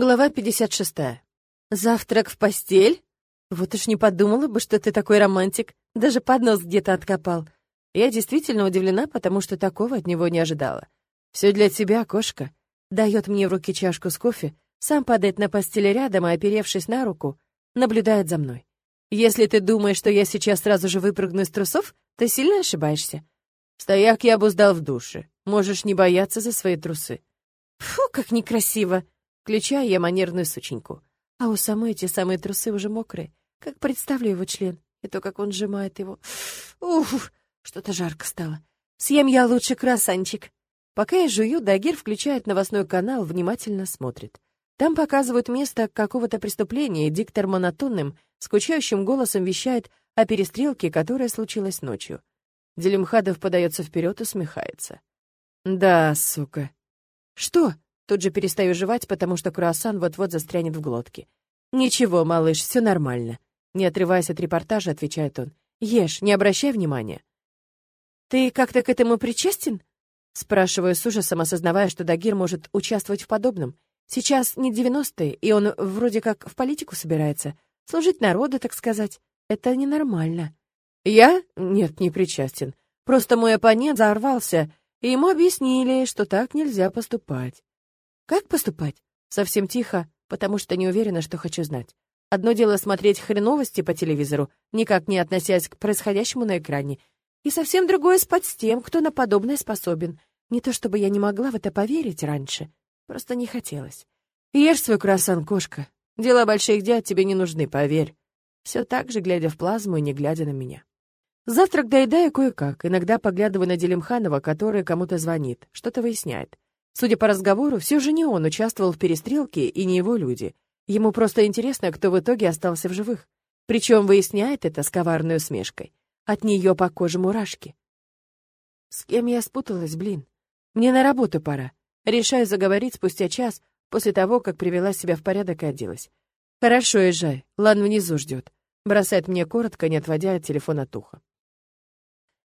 Глава 56. Завтрак в постель? Вот уж не подумала бы, что ты такой романтик. Даже поднос где-то откопал. Я действительно удивлена, потому что такого от него не ожидала. Все для тебя, кошка. Дает мне в руки чашку с кофе, сам падает на постель рядом и, оперевшись на руку, наблюдает за мной. Если ты думаешь, что я сейчас сразу же выпрыгну из трусов, ты сильно ошибаешься. Стояк я обуздал в душе. Можешь не бояться за свои трусы. Фу, как некрасиво. Включаю я манерную сученьку. А у самой эти самые трусы уже мокрые. Как представлю его член. И то, как он сжимает его. Уф, что-то жарко стало. Съем я лучше красанчик. Пока я жую, Дагир включает новостной канал, внимательно смотрит. Там показывают место какого-то преступления, и диктор монотонным, скучающим голосом вещает о перестрелке, которая случилась ночью. Делимхадов подается вперед и усмехается. «Да, сука». «Что?» Тут же перестаю жевать, потому что круассан вот-вот застрянет в глотке. «Ничего, малыш, все нормально». Не отрываясь от репортажа, отвечает он. «Ешь, не обращай внимания». «Ты как-то к этому причастен?» Спрашиваю с ужасом, осознавая, что Дагир может участвовать в подобном. Сейчас не девяностые, и он вроде как в политику собирается. Служить народу, так сказать. Это ненормально. Я? Нет, не причастен. Просто мой оппонент взорвался, и ему объяснили, что так нельзя поступать. Как поступать? Совсем тихо, потому что не уверена, что хочу знать. Одно дело смотреть хреновости по телевизору, никак не относясь к происходящему на экране, и совсем другое спать с тем, кто на подобное способен. Не то чтобы я не могла в это поверить раньше, просто не хотелось. Ешь свой круассан, кошка. Дела больших дяд тебе не нужны, поверь. Все так же, глядя в плазму и не глядя на меня. Завтрак доедаю кое-как, иногда поглядываю на Делимханова, который кому-то звонит, что-то выясняет. Судя по разговору, все же не он участвовал в перестрелке и не его люди. Ему просто интересно, кто в итоге остался в живых. Причем выясняет это с коварной усмешкой. От нее по коже мурашки. С кем я спуталась, блин? Мне на работу пора. Решаю заговорить спустя час, после того, как привела себя в порядок и оделась. Хорошо, езжай. Лан внизу ждет. Бросает мне коротко, не отводя от телефона от уха.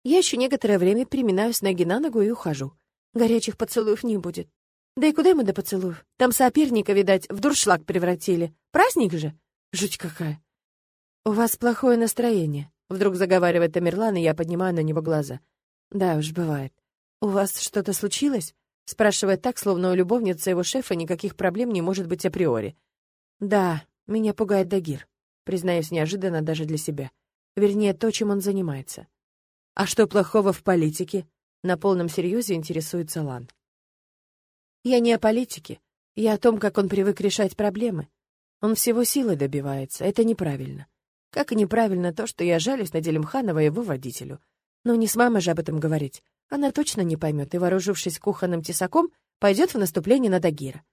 Я еще некоторое время приминаюсь ноги на ногу и ухожу. Горячих поцелуев не будет. Да и куда ему до поцелуев? Там соперника, видать, в дуршлаг превратили. Праздник же? Жуть какая. У вас плохое настроение. Вдруг заговаривает Тамерлан, и я поднимаю на него глаза. Да уж, бывает. У вас что-то случилось? Спрашивает так, словно у любовницы его шефа никаких проблем не может быть априори. Да, меня пугает Дагир. Признаюсь неожиданно даже для себя. Вернее, то, чем он занимается. А что плохого в политике? На полном серьезе интересуется Лан. Я не о политике. Я о том, как он привык решать проблемы. Он всего силой добивается. Это неправильно. Как и неправильно то, что я жалюсь на Делимханова и его водителю. Но не с мамой же об этом говорить. Она точно не поймет и, вооружившись кухонным тесаком, пойдет в наступление на Дагира.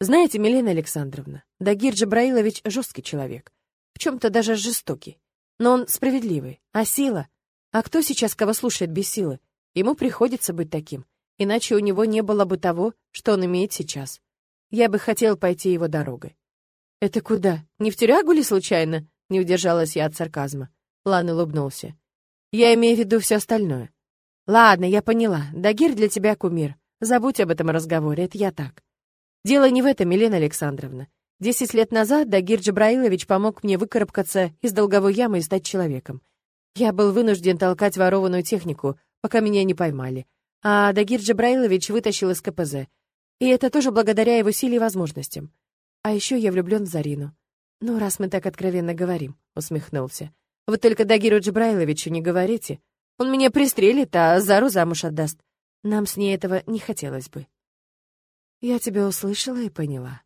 Знаете, Милена Александровна, Дагир Джабраилович жесткий человек. В чем-то даже жестокий. Но он справедливый. А сила? А кто сейчас кого слушает без силы? Ему приходится быть таким, иначе у него не было бы того, что он имеет сейчас. Я бы хотел пойти его дорогой. «Это куда? Не в тюрягу ли случайно?» Не удержалась я от сарказма. Лан улыбнулся. «Я имею в виду все остальное». «Ладно, я поняла. Дагир для тебя кумир. Забудь об этом разговоре, это я так». «Дело не в этом, Елена Александровна. Десять лет назад Дагир Джабраилович помог мне выкарабкаться из долговой ямы и стать человеком. Я был вынужден толкать ворованную технику, пока меня не поймали. А Дагир Джабраилович вытащил из КПЗ. И это тоже благодаря его силе и возможностям. А еще я влюблен в Зарину. Ну, раз мы так откровенно говорим, усмехнулся. Вот только Дагиру Джабраиловичу не говорите. Он меня пристрелит, а Зару замуж отдаст. Нам с ней этого не хотелось бы. Я тебя услышала и поняла.